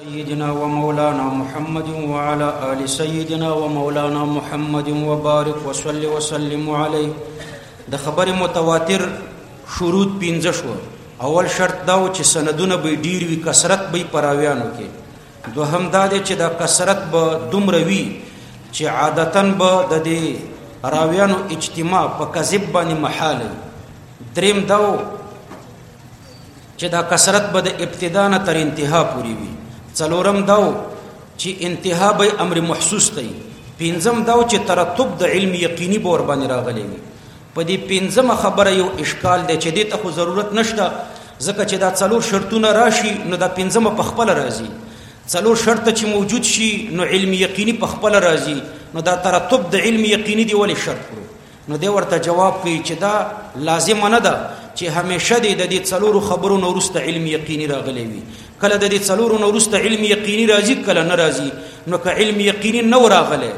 سيدنا ومولانا محمد وعلى آل سيدنا ومولانا محمد وبارك وصلي وسلم عليه د خبر متواتر شروط پنځه شو اول شرط دا و چې سندونه به ډیر وي کثرت به پراویانو کې دوهم دا دی چې دا کثرت به دومره وي چې عادتا به د دې راویانو اجتماع په کذب باندې محال دریم دا چې دا کثرت به د ابتدا نه تر انتها پوري وي څلورم داو چې انتها به امر محسوس دی پنځم داو چې ترتب د علم یقیني بور باندې راغلی وي په دې پنځمه خبره یو اشکال دی چې دې ته خو ضرورت نشته ځکه چې دا څلور شرطونه راشي نو دا پنځمه په خپل راځي څلور شرط چې موجود شي نو علم یقیني په خپل راځي نو دا ترتب د علم یقیني دی ولې شرط کړو نو دی ورته جواب کوي چې دا لازم نه ده چې همیشه د دې څلورو خبرو نو ورسته علم یقیني راغلی وي کله د دې څلورو نو ورسته علم یقیني راځي کله نه راځي نو که علم یقیني نه راغلی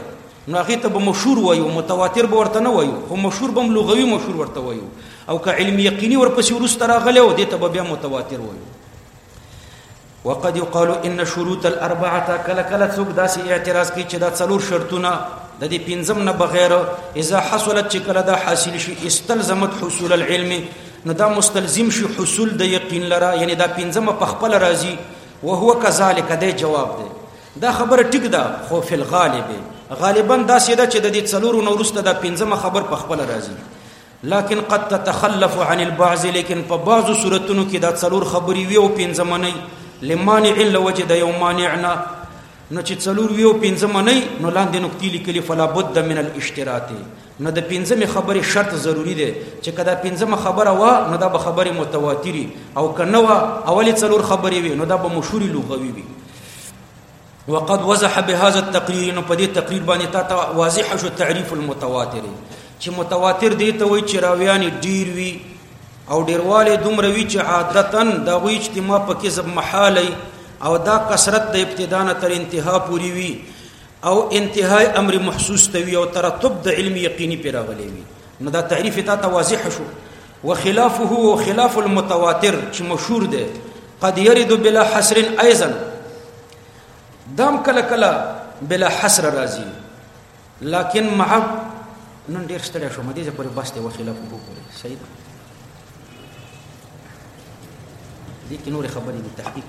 نو هغه ته به مشهور وایو متواتر به ورته نه وایو خو مشهور به لغوي مشهور ورته وایو او که علم یقیني ورپسې ورسته راغلی او دې ته به بیا متواتر وایو وقد يقال ان شروط الاربعه کله کله څوک داسې اعتراض کوي چې دا څلور شرطونه د دې پنځم نه بغیر اذا حصلت چې کله دا حاصل شي استلزمت حصول العلم نو دا مستلزم شي حصول د یقین لره یعنی دا پنځم په خپل راضي وهو كذلك دا جواب دی دا خبره ټیک ده خو فل غالب غالبا دا سیده چې د دې څلورو نورسته دا پنځمه خبر په خپل راضي لكن قد تتخلف عن البعض لكن په بعضو صورتونو کې دا څلور خبرې وي او پنځه منۍ لمانع لوجه د یو مانعنا نو چې څلور وي او پنځه منۍ نو لاندې نقطې لیکلي فلا بد من الاشتراط نو د پنځمې خبرې شرط ضروری دی چې کدا پنځمه خبره وا نو دا به خبره متواتری او کنه وا اولې څلور خبرې وي نو دا به مشهوري لغوي وي وقد وضح بهذا التقرير نو په دې تقریر باندې تا ته واضح شو تعریف المتواتر چې متواتر دی ته وایي چې راویان ډیر وي او ډیرواله دومره وی چې عادتا د غوی اجتماع په کې زب محاله او دا کثرت د ابتدا نه تر انتها پوری وی او انتهای امر محسوس ته وی او ترتب د علم یقیني پیراغلی وی نو دا تعریف ته واضح شو وخلافه او خلاف المتواتر چې مشهور دی قد يرد بلا حصر ايضا دام کله کله بلا حصر راځي لكن مع نن ډیر ستړی شوم دې پورې بس ته وخلاف وو پورې صحیح ده دې کې نور خبرې دي تحقیق